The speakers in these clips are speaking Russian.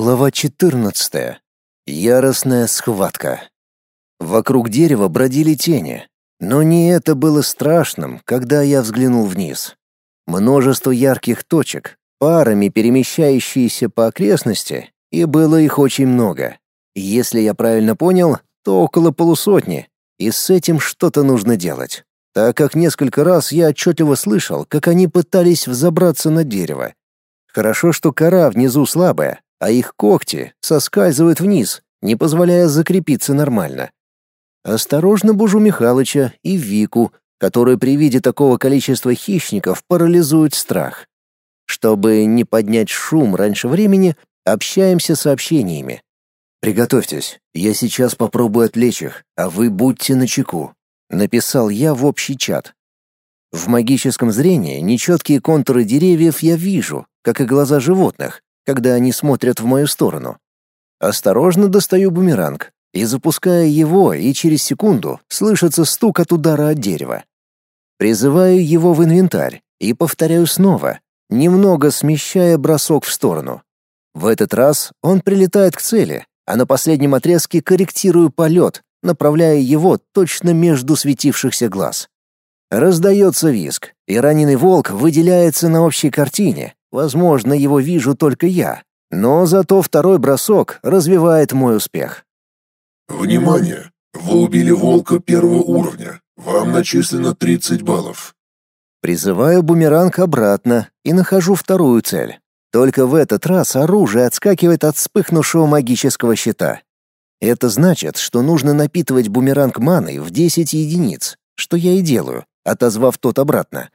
Глава 14. Яростная схватка. Вокруг дерева бродили тени, но не это было страшным, когда я взглянул вниз. Множество ярких точек, парами перемещающиеся по окрестности, и было их очень много. Если я правильно понял, то около полусотни, и с этим что-то нужно делать, так как несколько раз я отчетливо слышал, как они пытались взобраться на дерево. Хорошо, что кора внизу слабая, а их когти соскальзывают вниз, не позволяя закрепиться нормально. Осторожно бужу Михалыча и Вику, которые при виде такого количества хищников парализуют страх. Чтобы не поднять шум раньше времени, общаемся сообщениями. «Приготовьтесь, я сейчас попробую отвлечь их, а вы будьте начеку», — написал я в общий чат. В магическом зрении нечеткие контуры деревьев я вижу, как и глаза животных, когда они смотрят в мою сторону. Осторожно достаю бумеранг и запускаю его, и через секунду слышится стук от удара от дерева. Призываю его в инвентарь и повторяю снова, немного смещая бросок в сторону. В этот раз он прилетает к цели, а на последнем отрезке корректирую полет, направляя его точно между светившихся глаз. Раздается визг, и раненый волк выделяется на общей картине, Возможно, его вижу только я, но зато второй бросок развивает мой успех. Внимание! Вы убили волка первого уровня. Вам начислено 30 баллов. Призываю бумеранг обратно и нахожу вторую цель. Только в этот раз оружие отскакивает от вспыхнувшего магического щита. Это значит, что нужно напитывать бумеранг маной в 10 единиц, что я и делаю, отозвав тот обратно.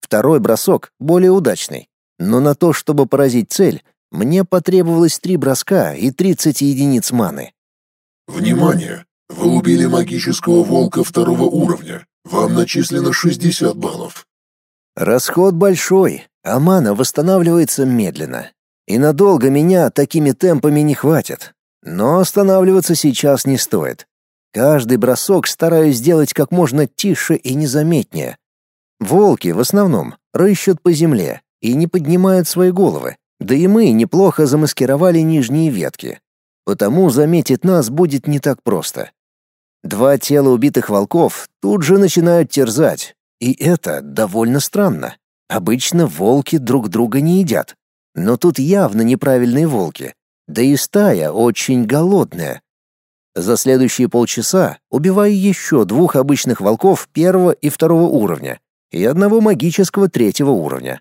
Второй бросок более удачный. Но на то, чтобы поразить цель, мне потребовалось три броска и 30 единиц маны. Внимание! Вы убили магического волка второго уровня. Вам начислено 60 баллов. Расход большой, а мана восстанавливается медленно. И надолго меня такими темпами не хватит. Но останавливаться сейчас не стоит. Каждый бросок стараюсь сделать как можно тише и незаметнее. Волки в основном рыщут по земле, и не поднимают свои головы. Да и мы неплохо замаскировали нижние ветки. Потому заметить нас будет не так просто. Два тела убитых волков тут же начинают терзать. И это довольно странно. Обычно волки друг друга не едят. Но тут явно неправильные волки. Да и стая очень голодная. За следующие полчаса убиваю еще двух обычных волков первого и второго уровня и одного магического третьего уровня.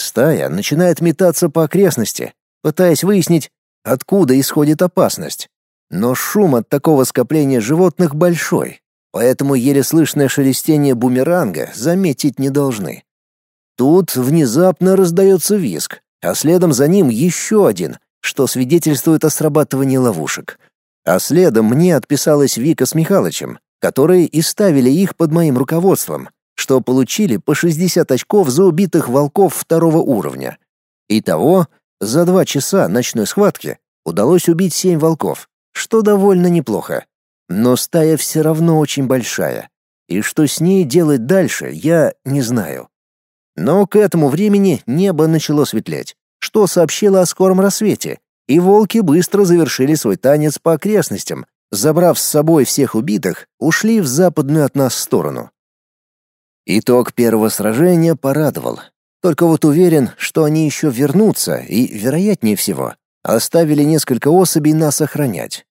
Стая начинает метаться по окрестности, пытаясь выяснить, откуда исходит опасность. Но шум от такого скопления животных большой, поэтому еле слышное шелестение бумеранга заметить не должны. Тут внезапно раздается визг, а следом за ним еще один, что свидетельствует о срабатывании ловушек. А следом мне отписалась Вика с Михалычем, которые и ставили их под моим руководством, что получили по 60 очков за убитых волков второго уровня. Итого, за два часа ночной схватки удалось убить семь волков, что довольно неплохо. Но стая все равно очень большая, и что с ней делать дальше, я не знаю. Но к этому времени небо начало светлеть, что сообщило о скором рассвете, и волки быстро завершили свой танец по окрестностям, забрав с собой всех убитых, ушли в западную от нас сторону. Итог первого сражения порадовал. Только вот уверен, что они еще вернутся и, вероятнее всего, оставили несколько особей нас охранять.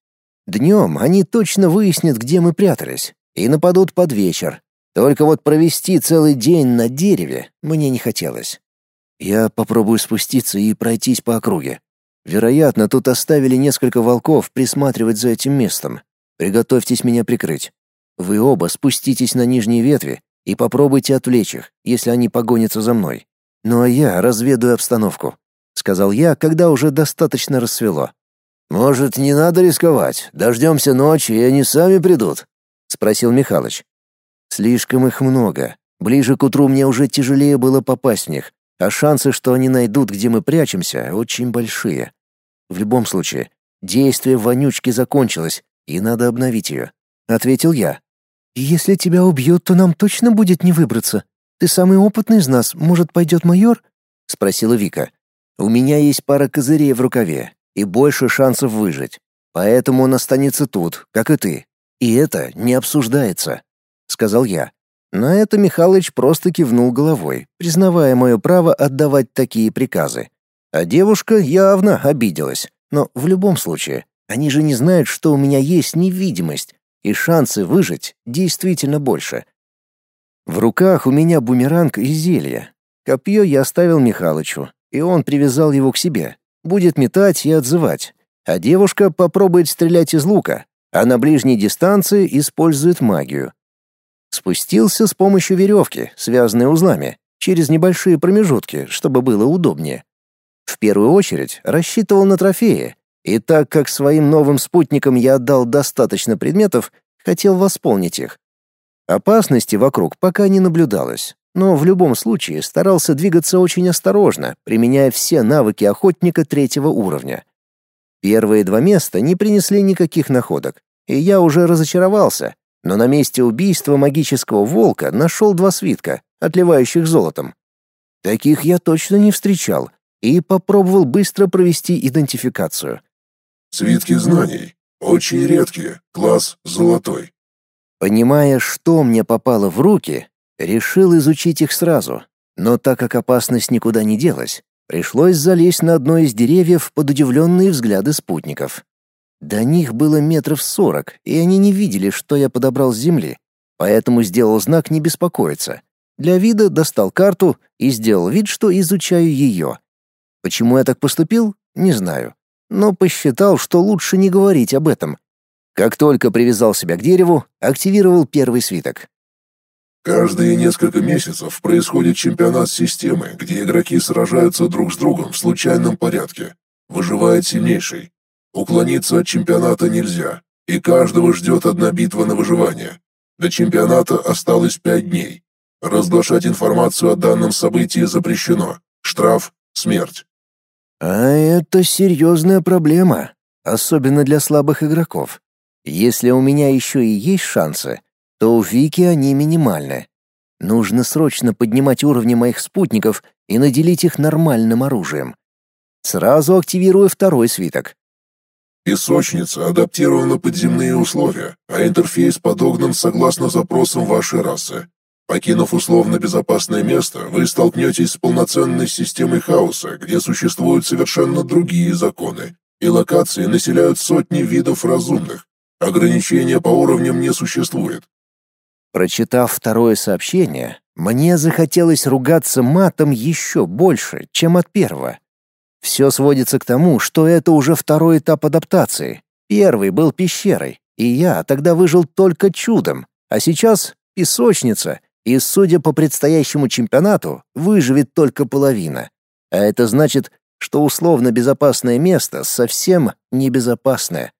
Днем они точно выяснят, где мы прятались, и нападут под вечер. Только вот провести целый день на дереве мне не хотелось. Я попробую спуститься и пройтись по округе. Вероятно, тут оставили несколько волков присматривать за этим местом. Приготовьтесь меня прикрыть. Вы оба спуститесь на нижние ветви и попробуйте отвлечь их, если они погонятся за мной. Ну а я разведаю обстановку», — сказал я, когда уже достаточно рассвело. «Может, не надо рисковать? Дождемся ночи, и они сами придут?» — спросил Михалыч. «Слишком их много. Ближе к утру мне уже тяжелее было попасть в них, а шансы, что они найдут, где мы прячемся, очень большие. В любом случае, действие вонючки закончилось, и надо обновить ее», — ответил я. «Если тебя убьют, то нам точно будет не выбраться. Ты самый опытный из нас, может, пойдет майор?» — спросила Вика. «У меня есть пара козырей в рукаве. и больше шансов выжить. Поэтому он останется тут, как и ты. И это не обсуждается, сказал я. На это Михалыч просто кивнул головой, признавая мое право отдавать такие приказы. А девушка явно обиделась. Но в любом случае, они же не знают, что у меня есть невидимость, и шансы выжить действительно больше. В руках у меня бумеранг и зелье. Копье я оставил Михалычу, и он привязал его к себе. Будет метать и отзывать. А девушка попробует стрелять из лука, а на ближней дистанции использует магию. Спустился с помощью веревки, связанной узлами, через небольшие промежутки, чтобы было удобнее. В первую очередь рассчитывал на трофеи, и так как своим новым спутникам я отдал достаточно предметов, хотел восполнить их. Опасности вокруг пока не наблюдалось, но в любом случае старался двигаться очень осторожно, применяя все навыки охотника третьего уровня. Первые два места не принесли никаких находок, и я уже разочаровался, но на месте убийства магического волка нашел два свитка, отливающих золотом. Таких я точно не встречал, и попробовал быстро провести идентификацию. Свитки знаний. Очень редкие. Класс золотой. Понимая, что мне попало в руки, решил изучить их сразу. Но так как опасность никуда не делась, пришлось залезть на одно из деревьев под удивленные взгляды спутников. До них было метров сорок, и они не видели, что я подобрал с земли, поэтому сделал знак не беспокоиться. Для вида достал карту и сделал вид, что изучаю ее. Почему я так поступил, не знаю, но посчитал, что лучше не говорить об этом. Как только привязал себя к дереву, активировал первый свиток. Каждые несколько месяцев происходит чемпионат системы, где игроки сражаются друг с другом в случайном порядке. Выживает сильнейший. Уклониться от чемпионата нельзя, и каждого ждет одна битва на выживание. До чемпионата осталось пять дней. Разглашать информацию о данном событии запрещено. Штраф – смерть. А это серьезная проблема, особенно для слабых игроков. Если у меня еще и есть шансы, то у Вики они минимальны. Нужно срочно поднимать уровни моих спутников и наделить их нормальным оружием. Сразу активирую второй свиток. Песочница адаптирована под земные условия, а интерфейс подогнан согласно запросам вашей расы. Покинув условно безопасное место, вы столкнетесь с полноценной системой хаоса, где существуют совершенно другие законы, и локации населяют сотни видов разумных. Ограничения по уровням не существует. Прочитав второе сообщение, мне захотелось ругаться матом еще больше, чем от первого. Все сводится к тому, что это уже второй этап адаптации. Первый был пещерой, и я тогда выжил только чудом, а сейчас песочница — и, судя по предстоящему чемпионату, выживет только половина. А это значит, что условно безопасное место совсем небезопасное.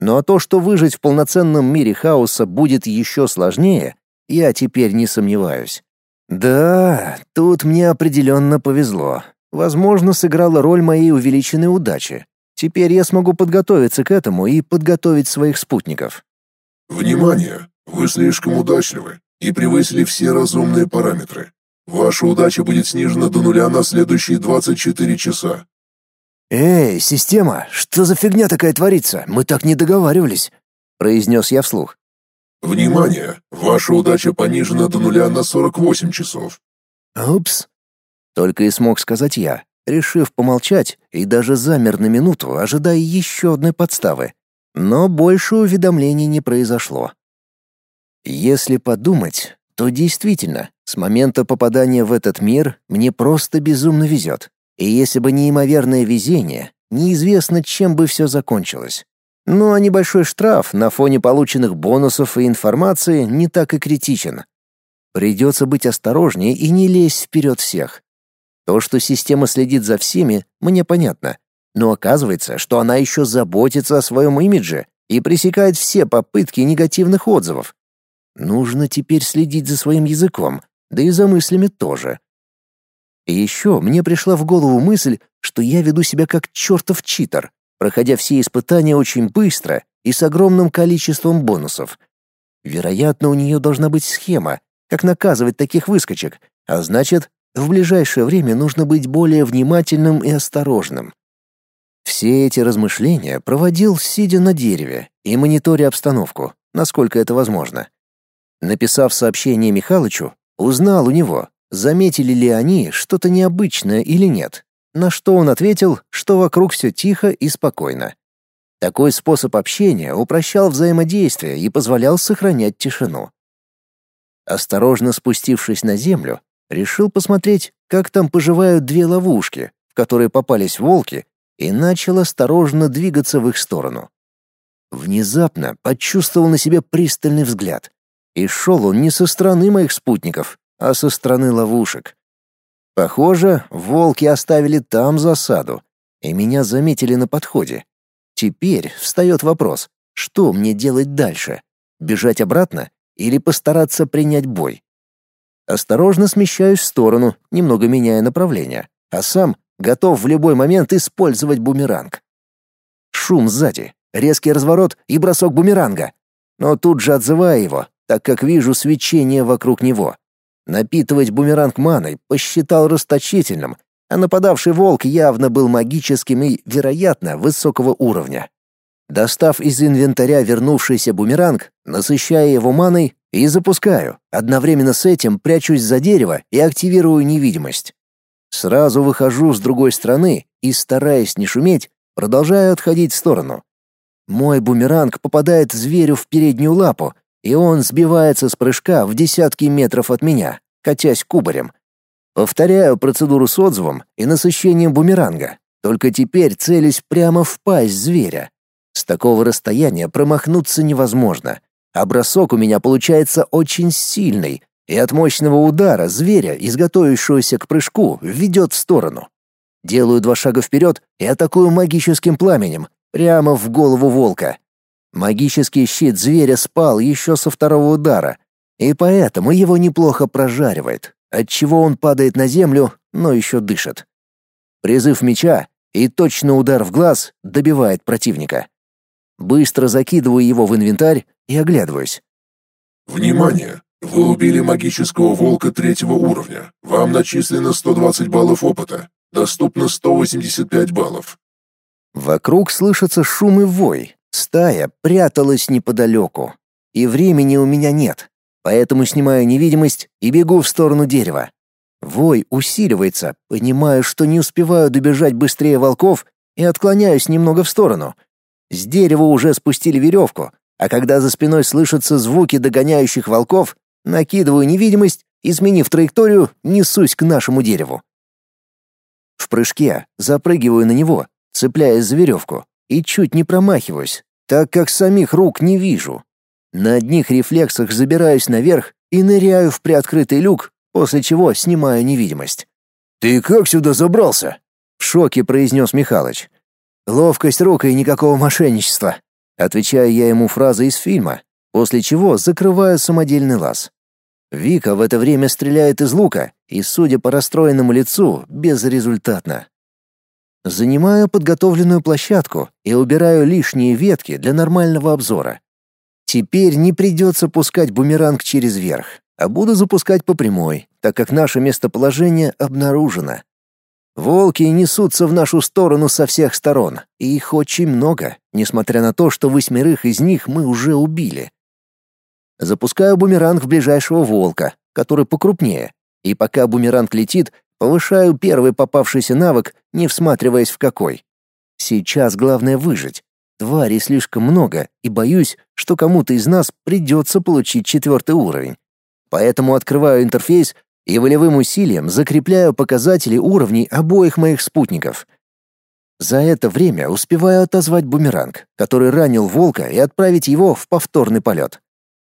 Ну а то, что выжить в полноценном мире хаоса будет еще сложнее, я теперь не сомневаюсь. Да, тут мне определенно повезло. Возможно, сыграла роль моей увеличенной удачи. Теперь я смогу подготовиться к этому и подготовить своих спутников. Внимание! Вы слишком удачливы и превысили все разумные параметры. Ваша удача будет снижена до нуля на следующие 24 часа. «Эй, система, что за фигня такая творится? Мы так не договаривались», — произнес я вслух. «Внимание! Ваша удача понижена до нуля на 48 часов». «Упс», — только и смог сказать я, решив помолчать и даже замер на минуту, ожидая еще одной подставы. Но больше уведомлений не произошло. Если подумать, то действительно, с момента попадания в этот мир мне просто безумно везет. И если бы неимоверное везение, неизвестно, чем бы все закончилось. Ну а небольшой штраф на фоне полученных бонусов и информации не так и критичен. Придется быть осторожнее и не лезть вперед всех. То, что система следит за всеми, мне понятно. Но оказывается, что она еще заботится о своем имидже и пресекает все попытки негативных отзывов. Нужно теперь следить за своим языком, да и за мыслями тоже. И еще мне пришла в голову мысль, что я веду себя как чертов читер, проходя все испытания очень быстро и с огромным количеством бонусов. Вероятно, у нее должна быть схема, как наказывать таких выскочек, а значит, в ближайшее время нужно быть более внимательным и осторожным. Все эти размышления проводил, сидя на дереве и мониторя обстановку, насколько это возможно. Написав сообщение Михалычу, узнал у него, заметили ли они что-то необычное или нет, на что он ответил, что вокруг все тихо и спокойно. Такой способ общения упрощал взаимодействие и позволял сохранять тишину. Осторожно спустившись на землю, решил посмотреть, как там поживают две ловушки, в которые попались волки, и начал осторожно двигаться в их сторону. Внезапно почувствовал на себе пристальный взгляд. И шел он не со стороны моих спутников, а со стороны ловушек. Похоже, волки оставили там засаду, и меня заметили на подходе. Теперь встает вопрос, что мне делать дальше? Бежать обратно или постараться принять бой? Осторожно смещаюсь в сторону, немного меняя направление, а сам готов в любой момент использовать бумеранг. Шум сзади, резкий разворот и бросок бумеранга. Но тут же отзываю его, так как вижу свечение вокруг него. Напитывать бумеранг маной посчитал расточительным, а нападавший волк явно был магическим и, вероятно, высокого уровня. Достав из инвентаря вернувшийся бумеранг, насыщая его маной и запускаю, одновременно с этим прячусь за дерево и активирую невидимость. Сразу выхожу с другой стороны и, стараясь не шуметь, продолжаю отходить в сторону. Мой бумеранг попадает зверю в переднюю лапу, и он сбивается с прыжка в десятки метров от меня, катясь кубарем. Повторяю процедуру с отзывом и насыщением бумеранга, только теперь целюсь прямо в пасть зверя. С такого расстояния промахнуться невозможно, а бросок у меня получается очень сильный, и от мощного удара зверя, изготовившегося к прыжку, ведет в сторону. Делаю два шага вперед и атакую магическим пламенем, прямо в голову волка. Магический щит зверя спал еще со второго удара, и поэтому его неплохо прожаривает, отчего он падает на землю, но еще дышит. Призыв меча и точно удар в глаз добивает противника. Быстро закидываю его в инвентарь и оглядываюсь. «Внимание! Вы убили магического волка третьего уровня. Вам начислено 120 баллов опыта. Доступно 185 баллов. Вокруг слышится шум и вой. Стая пряталась неподалеку. И времени у меня нет, поэтому снимаю невидимость и бегу в сторону дерева. Вой усиливается, понимаю, что не успеваю добежать быстрее волков и отклоняюсь немного в сторону. С дерева уже спустили веревку, а когда за спиной слышатся звуки догоняющих волков, накидываю невидимость и, сменив траекторию, несусь к нашему дереву. В прыжке запрыгиваю на него, цепляясь за веревку, и чуть не промахиваюсь, так как самих рук не вижу. На одних рефлексах забираюсь наверх и ныряю в приоткрытый люк, после чего снимаю невидимость. «Ты как сюда забрался?» — в шоке произнес Михалыч. «Ловкость рук и никакого мошенничества», — отвечаю я ему фразой из фильма, после чего закрываю самодельный лаз. Вика в это время стреляет из лука и, судя по расстроенному лицу, безрезультатно. Занимаю подготовленную площадку и убираю лишние ветки для нормального обзора. Теперь не придется пускать бумеранг через верх, а буду запускать по прямой, так как наше местоположение обнаружено. Волки несутся в нашу сторону со всех сторон, и их очень много, несмотря на то, что восьмерых из них мы уже убили. Запускаю бумеранг в ближайшего волка, который покрупнее, и пока бумеранг летит, Повышаю первый попавшийся навык, не всматриваясь в какой. Сейчас главное выжить. Тварей слишком много, и боюсь, что кому-то из нас придется получить четвертый уровень. Поэтому открываю интерфейс и волевым усилием закрепляю показатели уровней обоих моих спутников. За это время успеваю отозвать бумеранг, который ранил волка, и отправить его в повторный полет.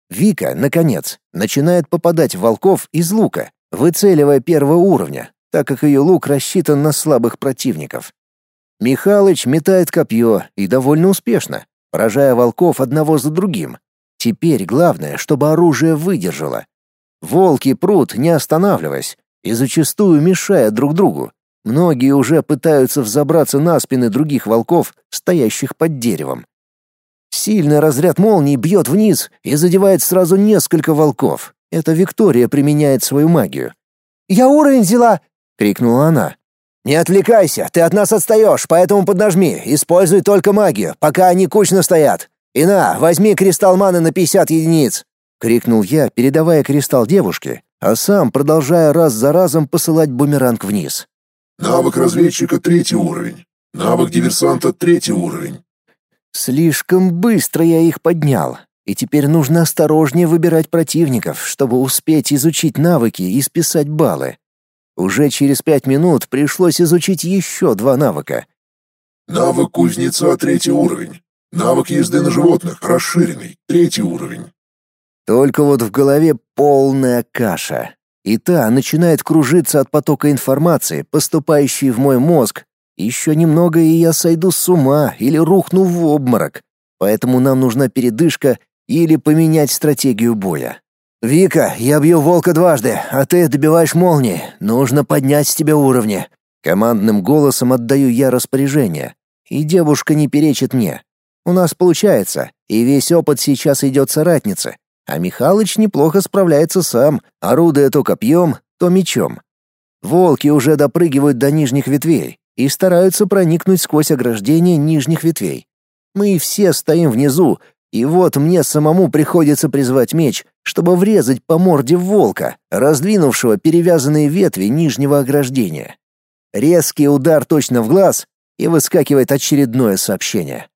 Вика, наконец, начинает попадать в волков из лука, выцеливая первого уровня, так как ее лук рассчитан на слабых противников. Михалыч метает копье и довольно успешно, поражая волков одного за другим. Теперь главное, чтобы оружие выдержало. Волки прут, не останавливаясь, и зачастую мешая друг другу. Многие уже пытаются взобраться на спины других волков, стоящих под деревом. Сильный разряд молнии бьет вниз и задевает сразу несколько волков. Это Виктория применяет свою магию. «Я уровень взяла!» — крикнула она. «Не отвлекайся, ты от нас отстаешь, поэтому поднажми, используй только магию, пока они кучно стоят. И на, возьми кристалл маны на 50 единиц!» — крикнул я, передавая кристалл девушке, а сам продолжая раз за разом посылать бумеранг вниз. «Навык разведчика — третий уровень. Навык диверсанта — третий уровень». Слишком быстро я их поднял, и теперь нужно осторожнее выбирать противников, чтобы успеть изучить навыки и списать баллы. Уже через пять минут пришлось изучить еще два навыка. Навык кузнеца — третий уровень. Навык езды на животных — расширенный, третий уровень. Только вот в голове полная каша. И та начинает кружиться от потока информации, поступающей в мой мозг. Еще немного, и я сойду с ума или рухну в обморок. Поэтому нам нужна передышка или поменять стратегию боя. «Вика, я бью волка дважды, а ты добиваешь молнии. Нужно поднять с тебя уровни». Командным голосом отдаю я распоряжение. И девушка не перечит мне. У нас получается, и весь опыт сейчас идет соратнице. А Михалыч неплохо справляется сам, орудуя то копьем, то мечом. Волки уже допрыгивают до нижних ветвей и стараются проникнуть сквозь ограждение нижних ветвей. Мы все стоим внизу, и вот мне самому приходится призвать меч, чтобы врезать по морде волка, раздвинувшего перевязанные ветви нижнего ограждения. Резкий удар точно в глаз, и выскакивает очередное сообщение.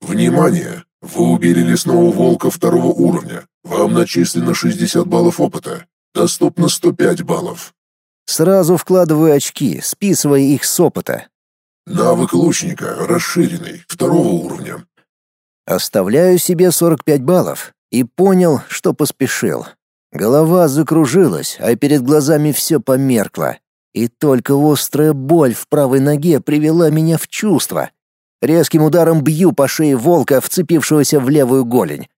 «Внимание! Вы убили лесного волка второго уровня. Вам начислено 60 баллов опыта. Доступно 105 баллов». Сразу вкладываю очки, списывая их с опыта. Навык лучника расширенный, второго уровня. Оставляю себе 45 баллов и понял, что поспешил. Голова закружилась, а перед глазами все померкло. И только острая боль в правой ноге привела меня в чувство. Резким ударом бью по шее волка, вцепившегося в левую голень.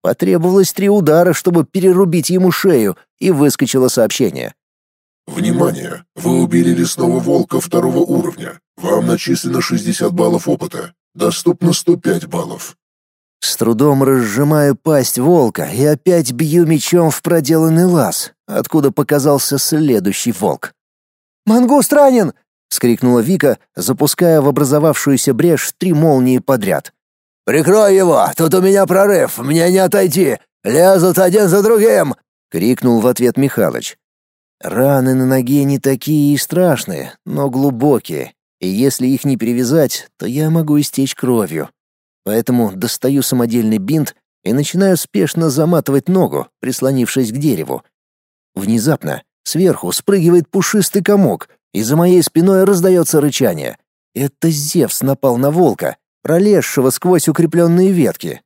Потребовалось три удара, чтобы перерубить ему шею, и выскочило сообщение. «Внимание! Вы убили лесного волка второго уровня. Вам начислено 60 баллов опыта. Доступно 105 баллов. С трудом разжимаю пасть волка и опять бью мечом в проделанный лаз, откуда показался следующий волк. «Мангуст ранен!» — вскрикнула Вика, запуская в образовавшуюся брешь три молнии подряд. «Прикрой его! Тут у меня прорыв! Мне не отойти! Лезут один за другим!» — крикнул в ответ Михалыч. Раны на ноге не такие и страшные, но глубокие, и если их не перевязать, то я могу истечь кровью. Поэтому достаю самодельный бинт и начинаю спешно заматывать ногу, прислонившись к дереву. Внезапно сверху спрыгивает пушистый комок, и за моей спиной раздается рычание. Это Зевс напал на волка, пролезшего сквозь укрепленные ветки.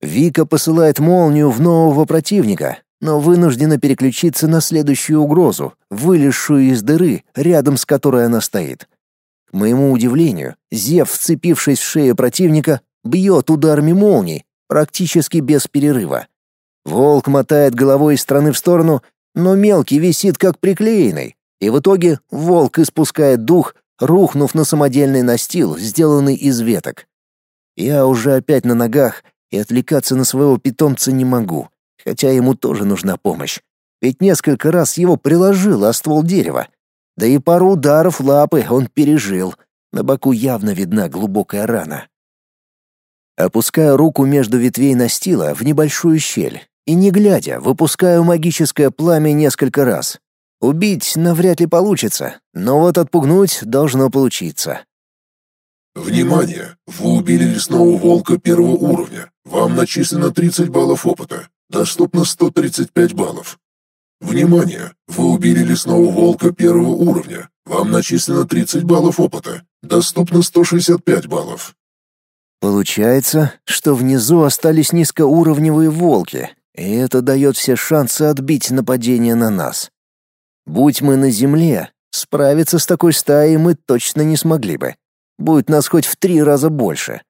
Вика посылает молнию в нового противника, но вынуждена переключиться на следующую угрозу, вылезшую из дыры, рядом с которой она стоит. К моему удивлению, Зев, вцепившись в шею противника, бьет ударами молний, практически без перерыва. Волк мотает головой из стороны в сторону, но мелкий висит как приклеенный, и в итоге волк испускает дух, рухнув на самодельный настил, сделанный из веток. Я уже опять на ногах, и отвлекаться на своего питомца не могу, хотя ему тоже нужна помощь. Ведь несколько раз его приложило о ствол дерева. Да и пару ударов лапы он пережил. На боку явно видна глубокая рана. Опускаю руку между ветвей настила в небольшую щель и, не глядя, выпускаю магическое пламя несколько раз. Убить навряд ли получится, но вот отпугнуть должно получиться. Внимание! Вы убили лесного волка первого уровня. Вам начислено 30 баллов опыта. Доступно 135 баллов. Внимание! Вы убили лесного волка первого уровня. Вам начислено 30 баллов опыта. Доступно 165 баллов. Получается, что внизу остались низкоуровневые волки, и это дает все шансы отбить нападение на нас. Будь мы на земле, справиться с такой стаей мы точно не смогли бы. Будет нас хоть в три раза больше.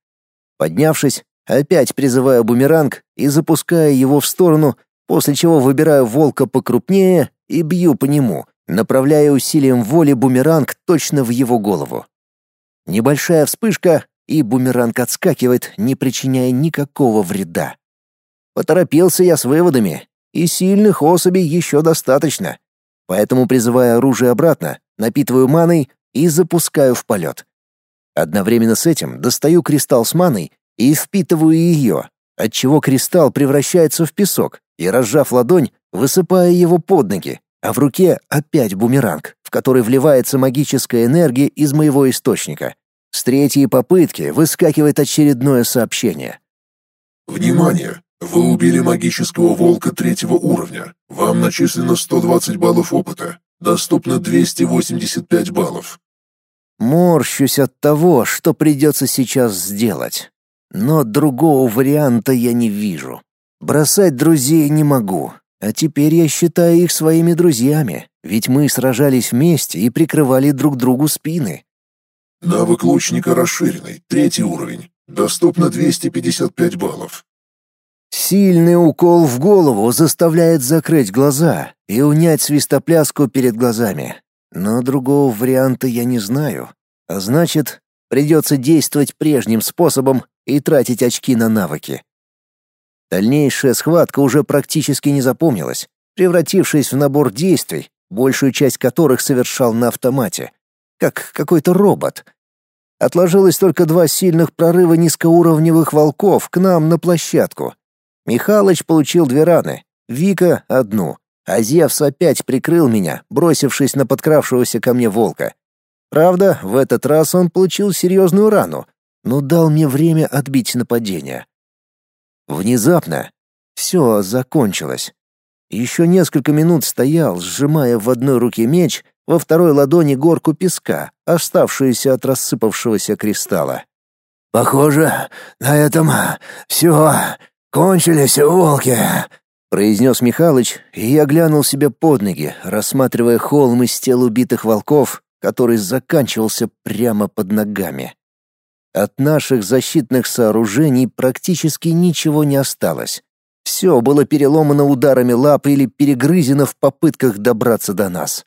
Поднявшись, опять призываю бумеранг и запускаю его в сторону, после чего выбираю волка покрупнее и бью по нему, направляя усилием воли бумеранг точно в его голову. Небольшая вспышка, и бумеранг отскакивает, не причиняя никакого вреда. Поторопился я с выводами, и сильных особей еще достаточно. Поэтому, призывая оружие обратно, напитываю маной и запускаю в полет. Одновременно с этим достаю кристалл с маной и впитываю ее, отчего кристалл превращается в песок, и, разжав ладонь, высыпая его под ноги, а в руке опять бумеранг, в который вливается магическая энергия из моего источника. С третьей попытки выскакивает очередное сообщение. «Внимание! Вы убили магического волка третьего уровня. Вам начислено 120 баллов опыта. Доступно 285 баллов. Морщусь от того, что придется сейчас сделать. Но другого варианта я не вижу. Бросать друзей не могу. А теперь я считаю их своими друзьями, ведь мы сражались вместе и прикрывали друг другу спины. Навык лучника расширенный, третий уровень. Доступно 255 баллов. Сильный укол в голову заставляет закрыть глаза и унять свистопляску перед глазами. Но другого варианта я не знаю. А значит, придется действовать прежним способом и тратить очки на навыки. Дальнейшая схватка уже практически не запомнилась, превратившись в набор действий, большую часть которых совершал на автомате, как какой-то робот. Отложилось только два сильных прорыва низкоуровневых волков к нам на площадку. Михалыч получил две раны, Вика — одну, а Зевс опять прикрыл меня, бросившись на подкравшегося ко мне волка. Правда, в этот раз он получил серьезную рану, но дал мне время отбить нападение. Внезапно все закончилось. Еще несколько минут стоял, сжимая в одной руке меч, во второй ладони горку песка, оставшуюся от рассыпавшегося кристалла. «Похоже, на этом все. Кончились волки», произнес Михалыч, и я глянул себе под ноги, рассматривая холм из тел убитых волков, который заканчивался прямо под ногами. От наших защитных сооружений практически ничего не осталось. Все было переломано ударами лап или перегрызено в попытках добраться до нас.